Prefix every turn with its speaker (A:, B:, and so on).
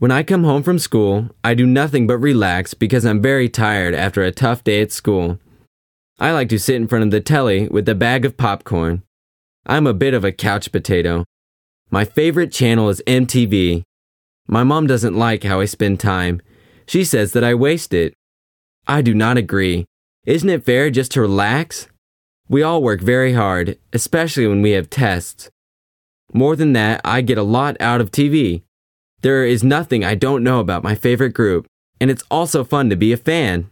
A: When I come home from school, I do nothing but relax because I'm very tired after a tough day at school. I like to sit in front of the telly with a bag of popcorn. I'm a bit of a couch potato. My favorite channel is MTV. My mom doesn't like how I spend time. She says that I waste it. I do not agree. Isn't it fair just to relax? We all work very hard, especially when we have tests. More than that, I get a lot out of TV. There is nothing I don't know about my favorite group, and it's also fun to be a fan.